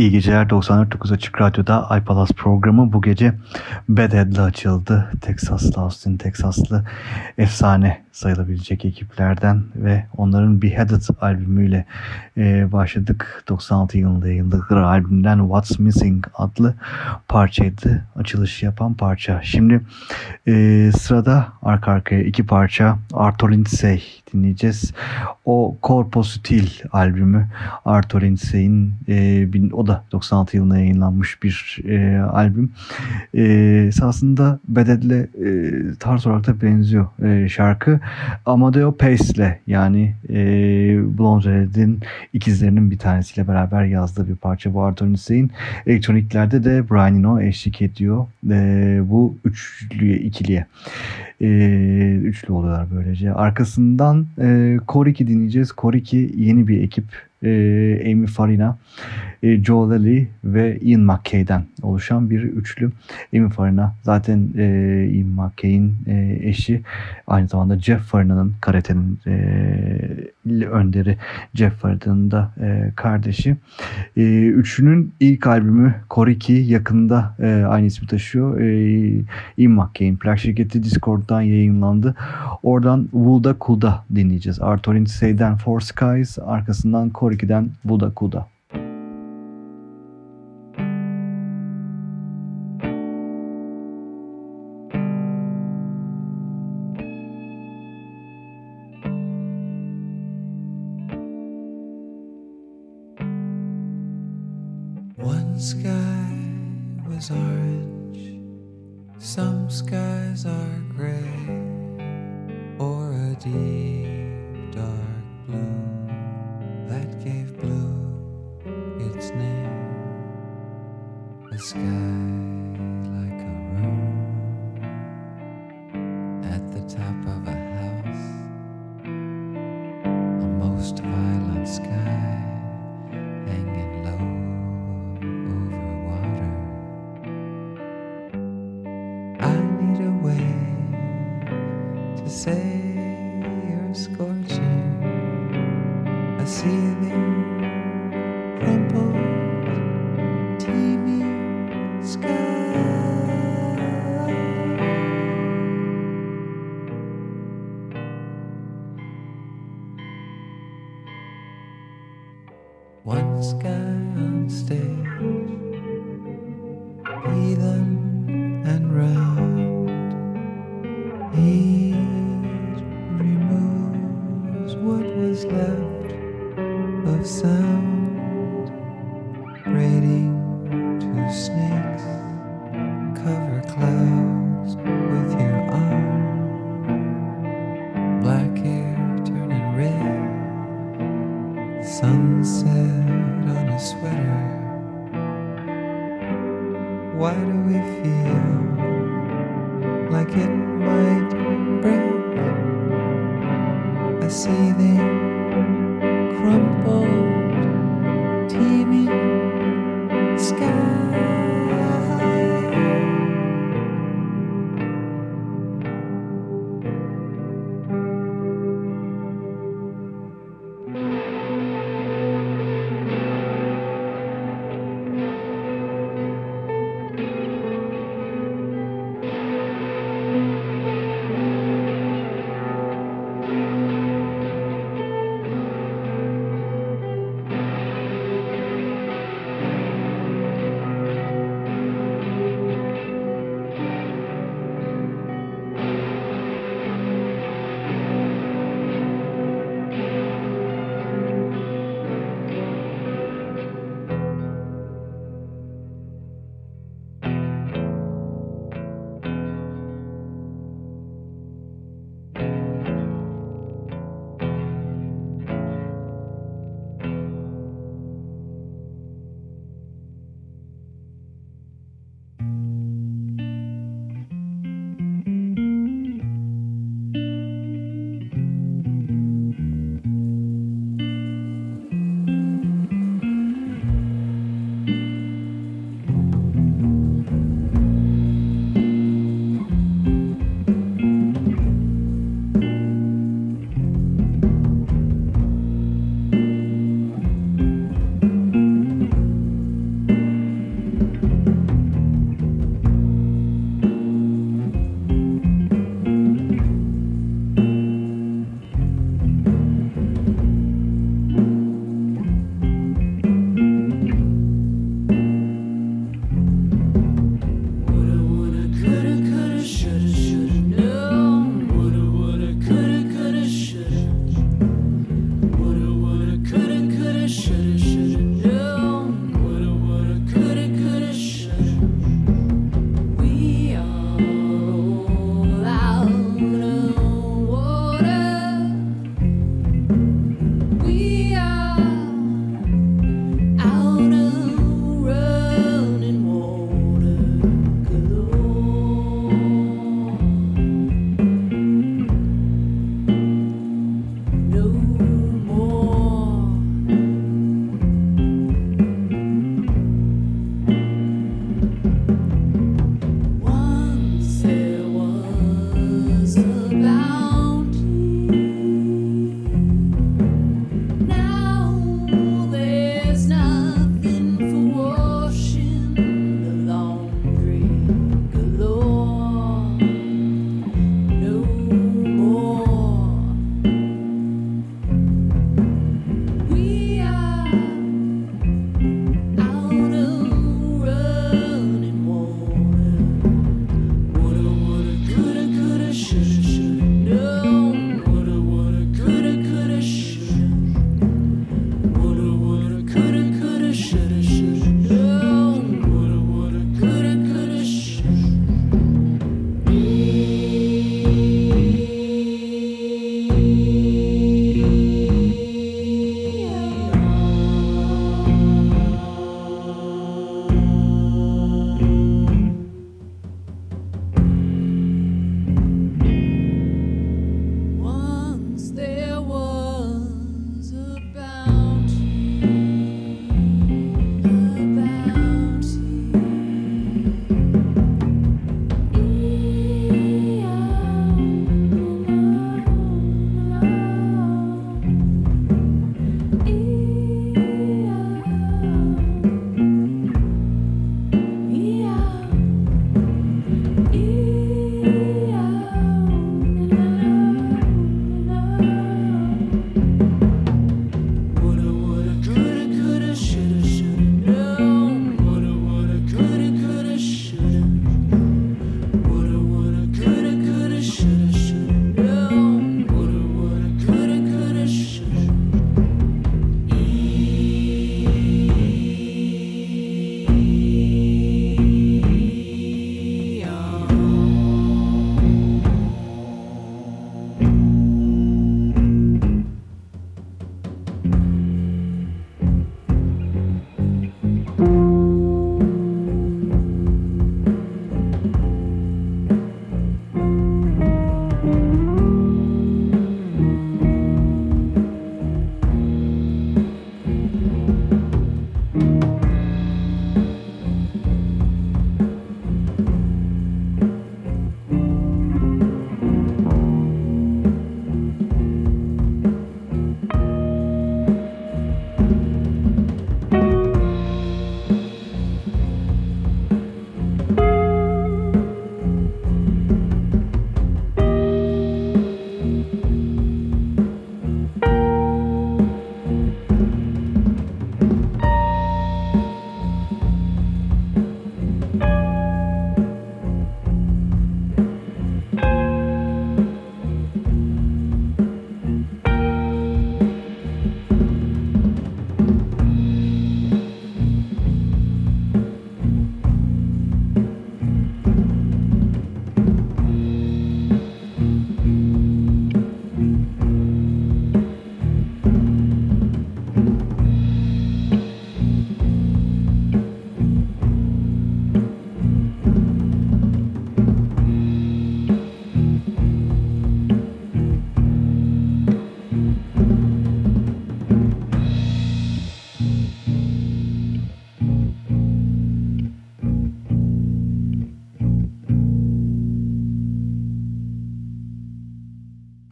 İyi geceler 94.9 Açık Radyo'da iPalas programı bu gece Bedhead'le açıldı. Texaslı, Austin Texaslı efsane sayılabilecek ekiplerden ve onların Beheaded albümüyle e, başladık. 96 yılında yayınladıkları albümden What's Missing adlı parçaydı. Açılış yapan parça. Şimdi e, sırada arka arkaya iki parça Arthur Lindsay dinleyeceğiz. O Corposutil albümü Arthur Lindsay'in e, o da 96 yılında yayınlanmış bir e, albüm. E, esasında Beded'le e, tarz olarak da benziyor e, şarkı. Amadeo Pace'le yani e, Blonde Red'in ikizlerinin bir tanesiyle beraber yazdığı bir parça bu Arthur Lindsay'in. Elektroniklerde de Brian Eno eşlik ediyor e, bu üçlüye, ikiliye. E, üçlü oluyorlar böylece. Arkasından e, Koriki dinleyeceğiz. Koriki yeni bir ekip. E, Amy Farina, e, Joe Lally ve Ian McKay'den oluşan bir üçlü. Amy Farina zaten e, Ian McKay'in e, eşi. Aynı zamanda Jeff Farina'nın karatenin e, önderi. Jeff Farina'nın da e, kardeşi. E, üçünün ilk albümü Koriki yakında e, aynı ismi taşıyor. E, McKay'in plak şirketi Discord'dan yayınlandı. Oradan Wuda Kuda dinleyeceğiz. Arthur Lindsay'den Four Skies, arkasından Koriki'den Wuda Kuda.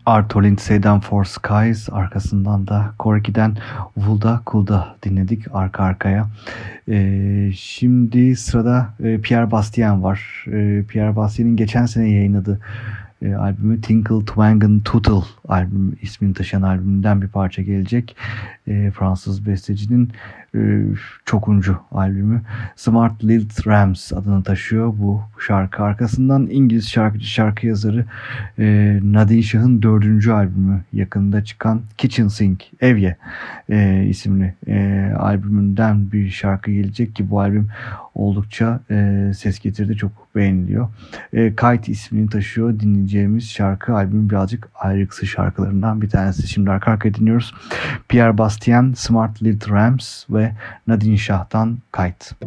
Arthur Lindsay'den For Skies arkasından da Corky'den Vulda Kulda dinledik arka arkaya. Ee, şimdi sırada e, Pierre Bastien var. Ee, Pierre Bastien'in geçen sene yayınladığı e, albümü Tinkle Twangen Tootle albüm ismini taşıyan albümünden bir parça gelecek. E, Fransız bestecinin e, çokuncu albümü Smart Little Rams adını taşıyor bu şarkı. Arkasından İngiliz şarkıcı şarkı yazarı e, Nadine Shah'ın dördüncü albümü yakında çıkan Kitchen Sink Evye e, isimli e, albümünden bir şarkı gelecek ki bu albüm oldukça e, ses getirdi çok beğeniliyor. E, Kite ismini taşıyor dinleyeceğimiz şarkı albümün birazcık ayrıksı şarkılarından bir tanesi. Şimdi arka arkaya dinliyoruz. Pierre Bastien, Smart Little Rams ve Nadine Shah'tan Kite.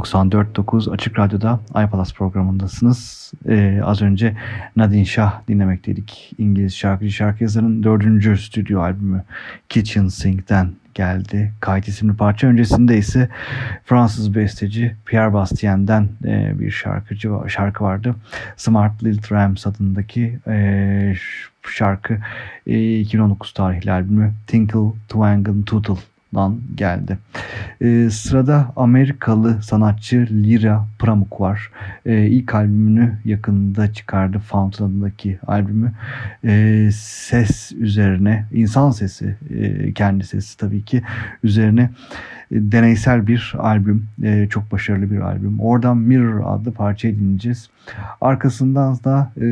94.9 Açık Radyo'da iPalas programındasınız. Ee, az önce Nadine Shah dinlemekteydik. İngiliz şarkıcı şarkı yazarının dördüncü stüdyo albümü Kitchen Sink'ten geldi. Kite isimli parça öncesinde ise Fransız besteci Pierre Bastien'den e, bir şarkıcı şarkı vardı. Smart Little Rams adındaki e, şarkı e, 2019 tarihli albümü Tinkle Twangle Tootle dan geldi. Ee, sırada Amerikalı sanatçı Lyra Pramuk var. Ee, ilk albümünü yakında çıkardı. Fountain adındaki albümü. Ee, ses üzerine, insan sesi, e, kendi sesi tabii ki üzerine deneysel bir albüm. E, çok başarılı bir albüm. Oradan Mirror adlı parçayı dinleyeceğiz. Arkasından da e,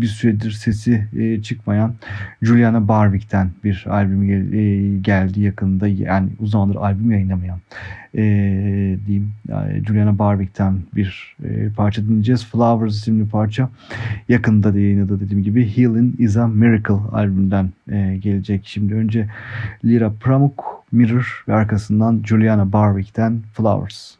bir süredir sesi e, çıkmayan Juliana Barwick'ten bir albüm gel, e, geldi yakında. Yani uzun zamandır albüm yayınlamayan e, diyeyim. Yani Juliana Barwick'ten bir e, parça dinleyeceğiz. Flowers isimli parça. Yakında da yayınladı dediğim gibi Healing is a Miracle albümünden e, gelecek. Şimdi önce Lira Pramuk, Mirror ve arkasından Juliana Barwick'ten Flowers.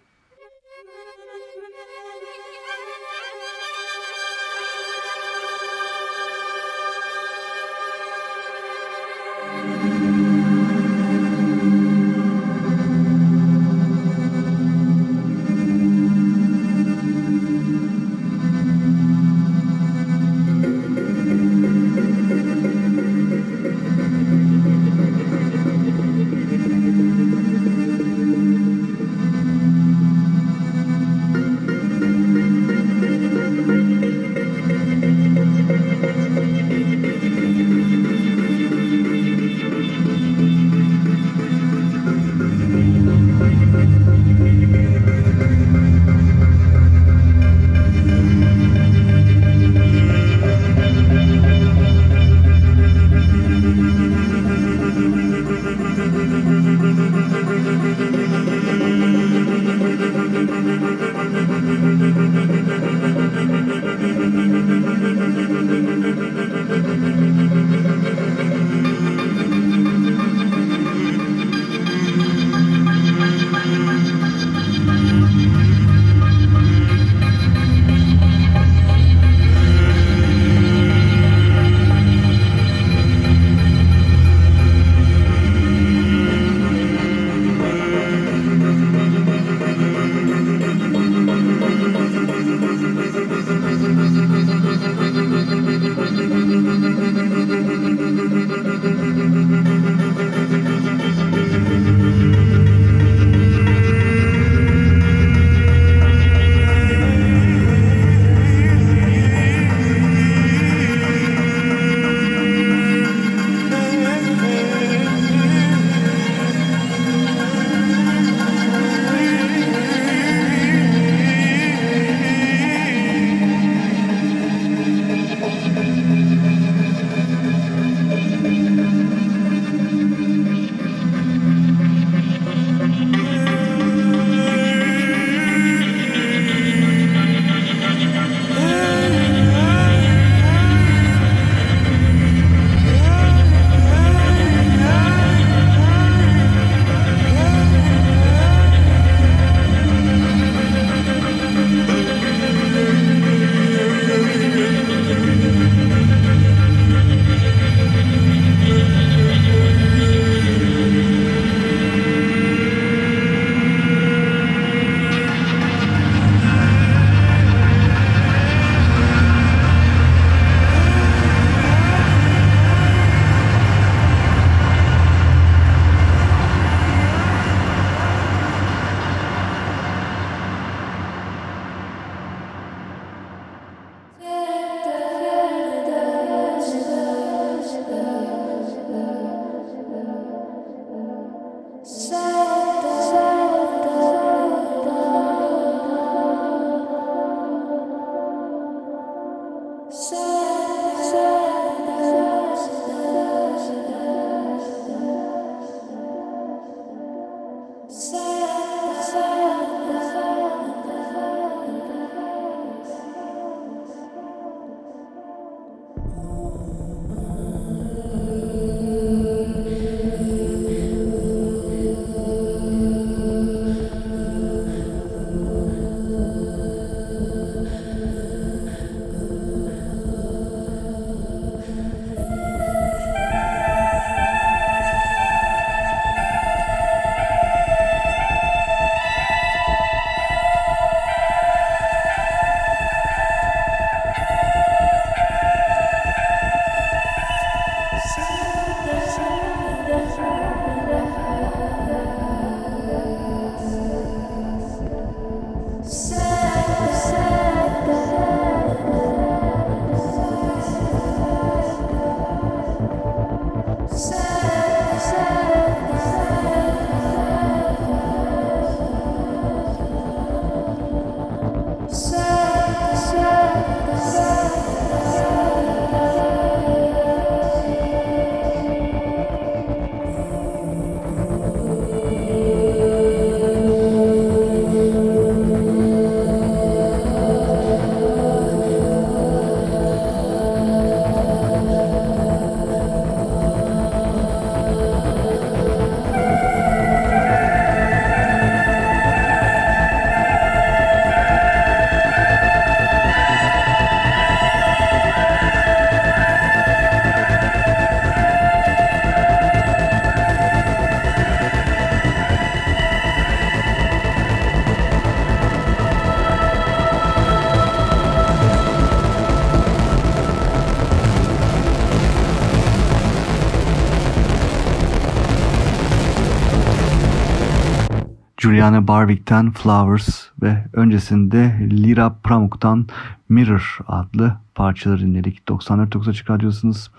Juliana Barwick'ten Flowers ve öncesinde Lira Pramuk'tan Mirror adlı parçaları dinledik. 94.9 Açık Radyosu'nuz.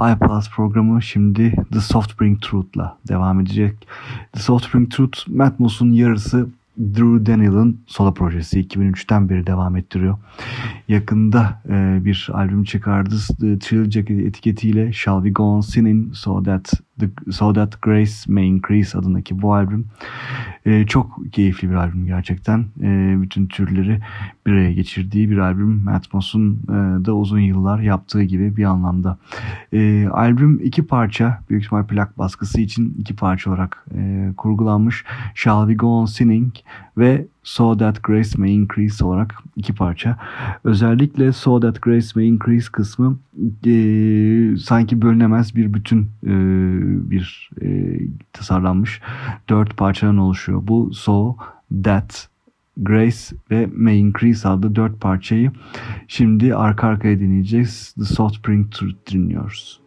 iPlus programı şimdi The Soft Spring Truth'la devam edecek. The Soft Spring Truth, Matt Moss'un yarısı Drew Daniel'ın solo projesi 2003'ten beri devam ettiriyor. Yakında e, bir albüm çıkardı. The Trill Jacket etiketiyle Shall We Go On Sinning So That The, so That Grace May Increase adındaki bu albüm e, çok keyifli bir albüm gerçekten. E, bütün türleri bir araya geçirdiği bir albüm. Matt Moss'un e, da uzun yıllar yaptığı gibi bir anlamda. E, albüm iki parça, büyük ihtimal plak baskısı için iki parça olarak e, kurgulanmış. Shall We Go On Sinning ve So That Grace May Increase olarak iki parça. Özellikle So That Grace May Increase kısmı e, sanki bölünemez bir bütün e, bir e, tasarlanmış dört parçadan oluşuyor. Bu So That Grace ve May Increase adlı dört parçayı şimdi arka arkaya dinleyeceğiz. The Soft Spring dinliyoruz.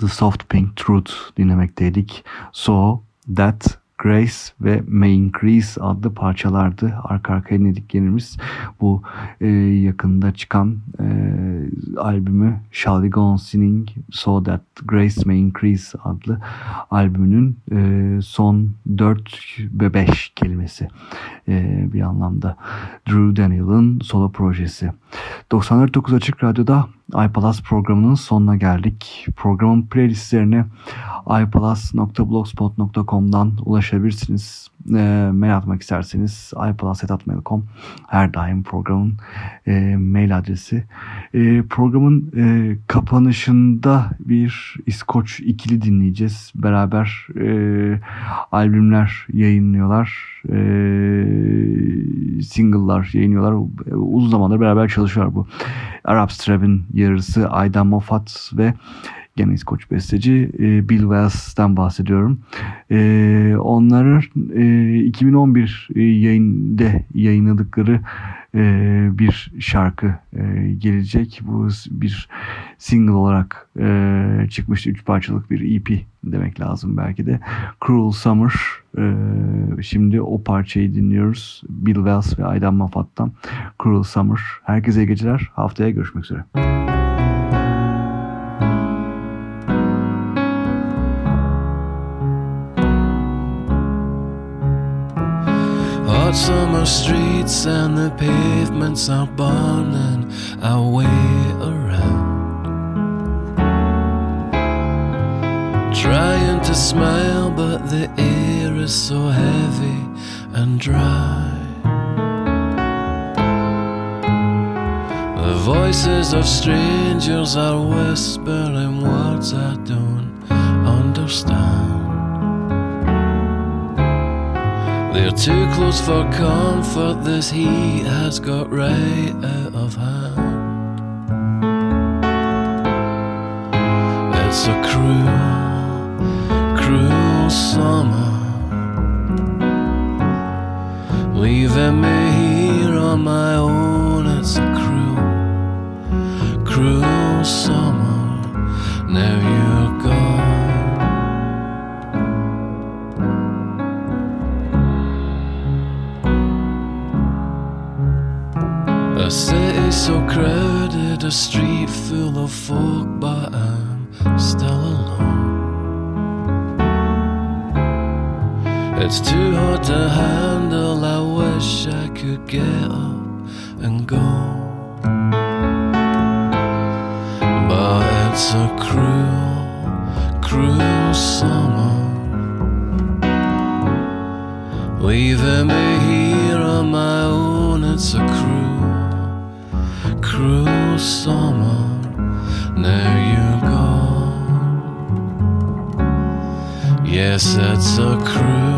The Soft Pink Truth dinlemekteydik. So That Grace ve May Increase adlı parçalardı. Arka arkaya dinlediklerimiz bu e, yakında çıkan e, albümü Shall We Go On Singing So That Grace May Increase adlı albümünün e, son 4 ve 5 kelimesi e, bir anlamda Drew Daniel'ın solo projesi. 94.9 Açık Radyo'da iPalas programının sonuna geldik. Programın playlistlerine ipalas.blogspot.com'dan ulaşabilirsiniz. E, mail atmak isterseniz ipalas.mail.com her daim programın e, mail adresi. E, programın e, kapanışında bir İskoç ikili dinleyeceğiz. Beraber e, albümler yayınlıyorlar. E, single'lar yayınlıyorlar. Uzun zamandır beraber çalışıyorlar bu. Arab Strap'in yarısı Aydan Moffat ve gene İskoç besteci e, Bill Wells'ten bahsediyorum. E, onların e, 2011 e, yayında yayınladıkları bir şarkı gelecek. Bu bir single olarak e, çıkmıştı. Üç parçalık bir EP demek lazım belki de. Cruel Summer. Şimdi o parçayı dinliyoruz. Bill Wells ve Aydan Maffat'tan Cruel Summer. Herkese iyi geceler. Haftaya görüşmek üzere. Hot summer streets and the pavements are burning away around. Trying to smile, but the air is so heavy and dry. The voices of strangers are whispering words I don't understand. They're too close for comfort, this heat has got right out of hand. It's a cruel, cruel summer. Leaving me here on my own, it's a cruel, cruel summer. Now you're so crowded, a street full of folk, but I'm still alone. It's too hard to handle, I wish I could get up and go. But it's a cruel, cruel summer. Leaving me Yes, it's a cruel,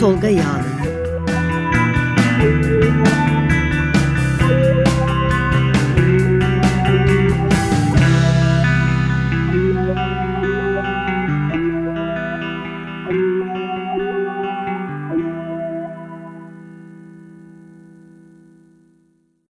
Tolga Yağlı